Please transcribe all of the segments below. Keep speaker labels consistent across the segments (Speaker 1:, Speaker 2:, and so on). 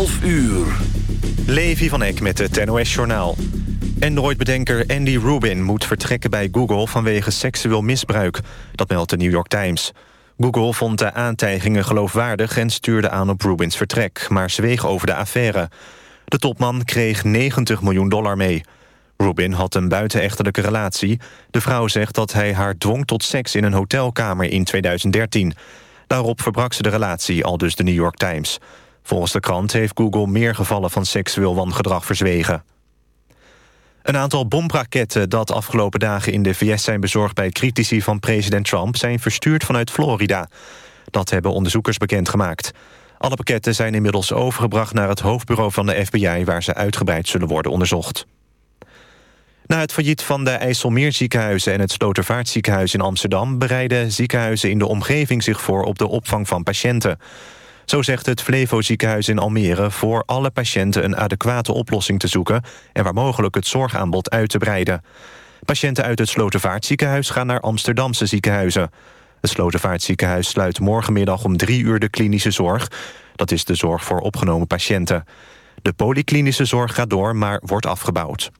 Speaker 1: 12 uur.
Speaker 2: Levi van Eck met het NOS-journaal. Android-bedenker Andy Rubin moet vertrekken bij Google... vanwege seksueel misbruik. Dat meldt de New York Times. Google vond de aantijgingen geloofwaardig... en stuurde aan op Rubins vertrek, maar zweeg over de affaire. De topman kreeg 90 miljoen dollar mee. Rubin had een buitenechtelijke relatie. De vrouw zegt dat hij haar dwong tot seks in een hotelkamer in 2013. Daarop verbrak ze de relatie, al dus de New York Times. Volgens de krant heeft Google meer gevallen van seksueel wangedrag verzwegen. Een aantal bomraketten dat afgelopen dagen in de VS zijn bezorgd... bij critici van president Trump zijn verstuurd vanuit Florida. Dat hebben onderzoekers bekendgemaakt. Alle pakketten zijn inmiddels overgebracht naar het hoofdbureau van de FBI... waar ze uitgebreid zullen worden onderzocht. Na het failliet van de IJsselmeerziekenhuizen en het Slotervaartziekenhuis in Amsterdam... bereiden ziekenhuizen in de omgeving zich voor op de opvang van patiënten. Zo zegt het Flevo ziekenhuis in Almere voor alle patiënten een adequate oplossing te zoeken... en waar mogelijk het zorgaanbod uit te breiden. Patiënten uit het Slotervaartziekenhuis gaan naar Amsterdamse ziekenhuizen. Het Slotervaartziekenhuis sluit morgenmiddag om drie uur de klinische zorg. Dat is de zorg voor opgenomen patiënten. De polyklinische zorg gaat door, maar wordt afgebouwd.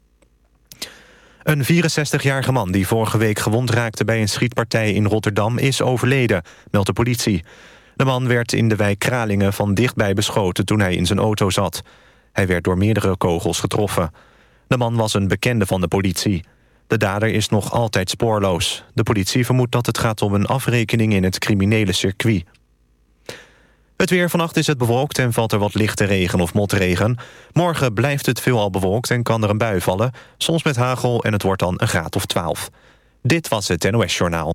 Speaker 2: Een 64-jarige man die vorige week gewond raakte bij een schietpartij in Rotterdam is overleden, meldt de politie. De man werd in de wijk Kralingen van dichtbij beschoten toen hij in zijn auto zat. Hij werd door meerdere kogels getroffen. De man was een bekende van de politie. De dader is nog altijd spoorloos. De politie vermoedt dat het gaat om een afrekening in het criminele circuit. Het weer vannacht is het bewolkt en valt er wat lichte regen of motregen. Morgen blijft het veelal bewolkt en kan er een bui vallen. Soms met hagel en het wordt dan een graad of 12. Dit was het NOS Journaal.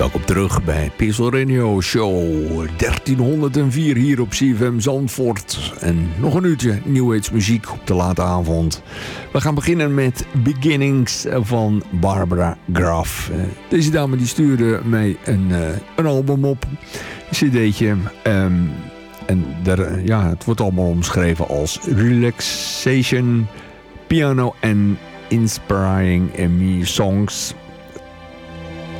Speaker 1: Welkom terug bij Pixel Radio Show 1304 hier op CFM Zandvoort. En nog een uurtje New muziek op de late avond. We gaan beginnen met Beginnings van Barbara Graf. Eh, Deze dame die stuurde mij een, eh, album op, een cd'tje. Ehm, en daar, ja, het wordt allemaal omschreven als relaxation, piano en inspiring me songs.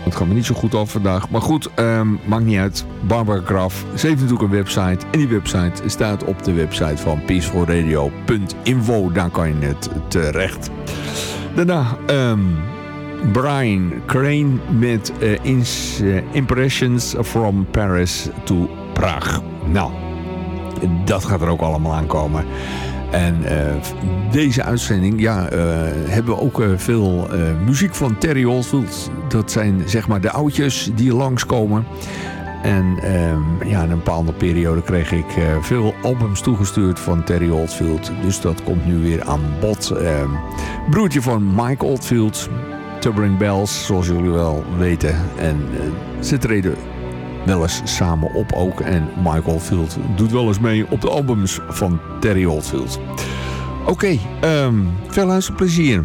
Speaker 1: Het gaat me niet zo goed af vandaag. Maar goed, ehm, maakt niet uit. Barbara Graf. Ze heeft natuurlijk een website. En die website staat op de website van peacefulradio.info. Daar kan je het terecht. Daarna ehm, Brian Crane met eh, ins- eh, Impressions from Paris to Praag. Nou, dat gaat er ook allemaal aankomen. En eh, deze uitzending ja, eh, hebben we ook eh, veel muziek van Terry Oldfield. Dat zijn zeg maar de oudjes die langskomen. En ehm, ja, in een bepaalde periode kreeg ik veel albums toegestuurd van Terry Oldfield. Dus dat komt nu weer aan bod. Ehm, broertje van Mike Oldfield, Turbring Bells, zoals jullie wel weten. En ze treden wel eens samen op ook. En Mike Oldfield doet wel eens mee op de albums van Terry Oldfield. Oké, ehm, veel luisterplezier.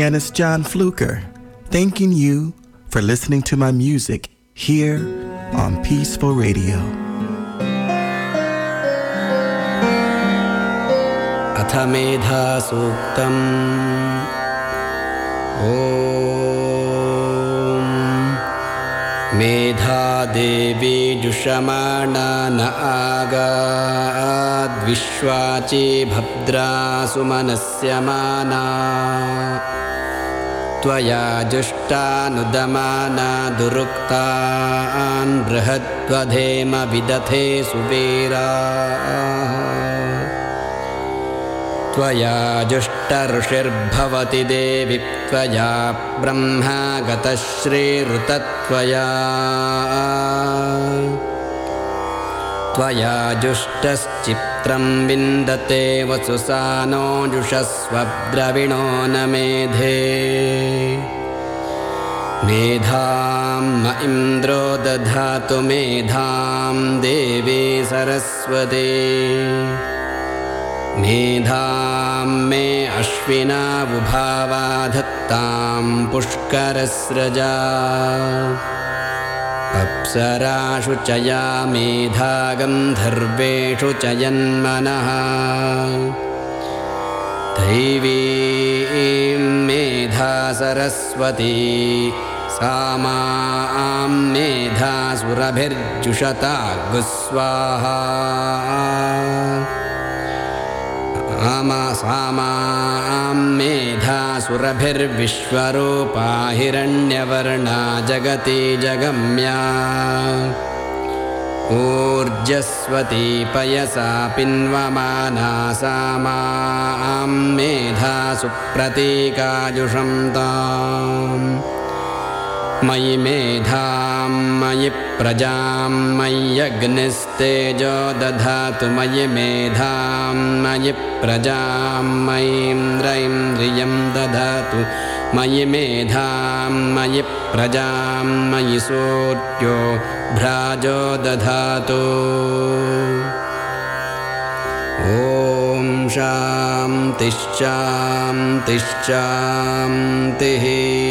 Speaker 3: pianist John Fluker, thanking you for listening to my music here on Peaceful Radio.
Speaker 4: अथ मेधासूक्तम् ॐ मेधादेवी जुषमाणा न आगाद्विश्वाची भद्रासु मनस्यमाना त्वया जुष्टानुदमाना दुरुक्तान् बृहद्वधेम विदथे सुवीराः। त्वया जुष्टऋषिर्भवति देवि त्वया ब्रह्मा गतश्रीऋतत्वया त्वया जुष्टश्चित्रं विन्दते वसुसानो जुषस्वद्रविणो न मेधे। मेधां म इन्द्रो दधातु मेधां देवी सरस्वती। मेधां मे अश्विनावुभावा धत्तां पुष्करस्रजा अप्सराशु च या मेधा गन्धर्वेषु च यन्मनः। दैवीं मेधा सरस्वती सा मां मेधासुरभिर्जुषता गुस्वाहा। आमा सामां मेधासुरभिर्विश्वरूपा हिरण्यवर्णा जगति जगम्या। ऊर्जस्वती पयसा पिन्वमाना सा मां मेधासु प्रतीकाजुषं ताम् मयि मेधां मयि प्रजां मय्यग्निस्तेजो दधातु मयि मेधां मयि प्रजां मयीन्द्रैन्द्रियं दधातु मयि मेधां मयि प्रजां मयि सूर्यो भ्राजो दधातु। ॐ शान्तिश्शान्तिश्शान्तिः
Speaker 5: Karen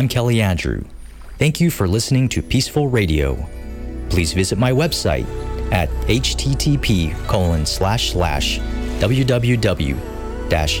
Speaker 6: I'm Kelly Andrew. Thank you for listening to Peaceful Radio. Please visit my website at http colon slash slash www dash